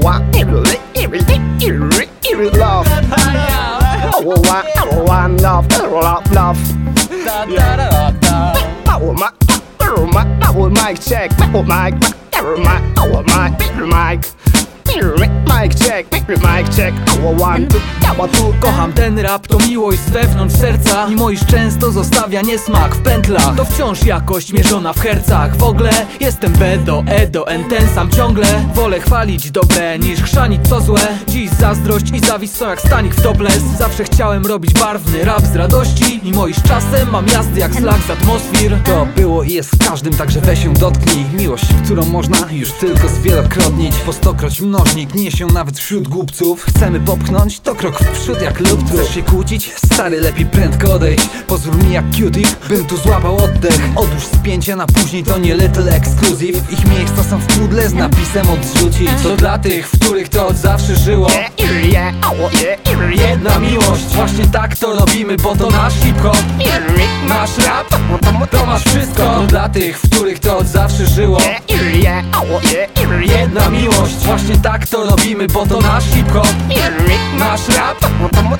want every, every, every, every love. I want, I want love, I want love. I want my, I want my, I want mic check, I want mic, I want mic, I want mic, mic. Mic check, mic check, want one, two, two. Kocham ten rap, to miłość z wewnątrz serca. Mimo iż często zostawia niesmak w pętlach. To wciąż jakość mierzona w hercach. W ogóle jestem Bedo, Edo, en ten sam ciągle. Wolę chwalić dobre niż chrzanić co złe. Dziś zazdrość i zawist są jak stanik w topless. Zawsze chciałem robić barwny rap z radości. Mimo iż czasem mam jazdy jak slak z atmosfer To było i jest w każdym, także weź się dotknij. Miłość, którą można już tylko zwielokrotnić. Po stokroć mnożnik, nie się nawet wśród głupców. Chcemy popchnąć, to krok w przód jak lub Chcesz się kłócić? Stary, lepiej prędko odejdź Pozwól mi jak cutie, bym tu złapał oddech. Odłóż spięcia na później, to nie little exclusive. Ich miejsca są w pudle z napisem odrzucić. To dla tych, w których to od zawsze żyło. Jedna miłość, właśnie tak to robimy, bo to nasz hip-hop. Masz rap, to masz wszystko. To dla tych, w których to od zawsze żyło yeah, Jedna miłość, właśnie tak to robimy, bo to nasz hip-hop. Masz rap,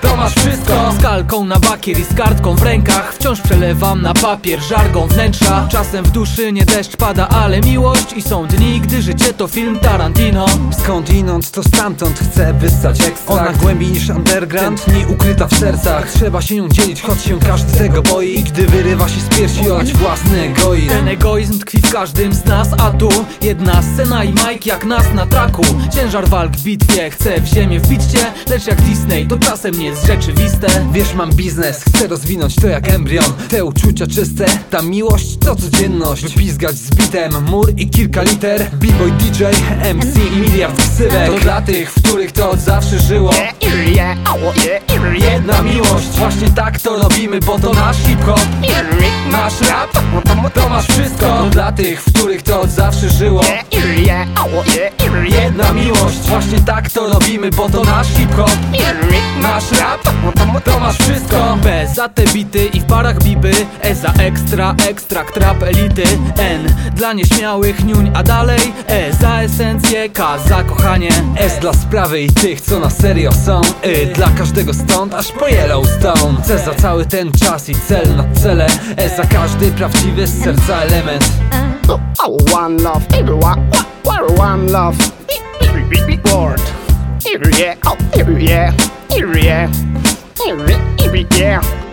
to masz wszystko. Z kalką na bakier i z kartką w rękach. Wciąż przelewam na papier żargą wnętrza. Czasem w duszy nie deszcz pada, ale miłość I są dni, gdy życie to film Tarantino. Skądinąd to stamtąd chcę wyssać ekstrakt Ona głębiej niż underground, Tętni ukryta w sercach. Trzeba się nią dzielić, choć się każdy tego boi. I gdy wyrywa się z piersi olać własny egoizm. Ten egoizm tkwi w każdym z nas, a tu Jedna scena i Mike jak nas na traku. Ciężar walk w bitwie, chcę w ziemię wbić cię Lecz jak Disney, to czasem nie jest rzeczywiste. Wiesz, mam biznes, chcę rozwinąć to jak embrion. Te uczucia czyste, ta miłość to codzienność. Wypizgać z bitem mur i kilka liter. B-boy DJ, MC i miliard ksywek. To dla tych, w których to od zawsze żyło. Jedna miłość, właśnie tak to robimy, bo to nasz hip-hop. Masz rap, to masz wszystko. To dla tych, w których to od zawsze żyło. Jedna miłość, właśnie tak to robimy, bo to nasz hip-hop. Masz rap, za te bity i w parach biby. E za ekstra, ekstrakt trap elity N. Dla nieśmiałych niuń, a dalej E. Za esencję, K za kochanie. S dla sprawy i tych, co na serio są. Y dla każdego stąd, aż po Yellowstone. C za cały ten czas i cel na cele. S za każdy prawdziwy z serca element. Oh, one love, everyone, one, love. Every, every. Every yeah, oh, every yeah, every yeah, every, every yeah.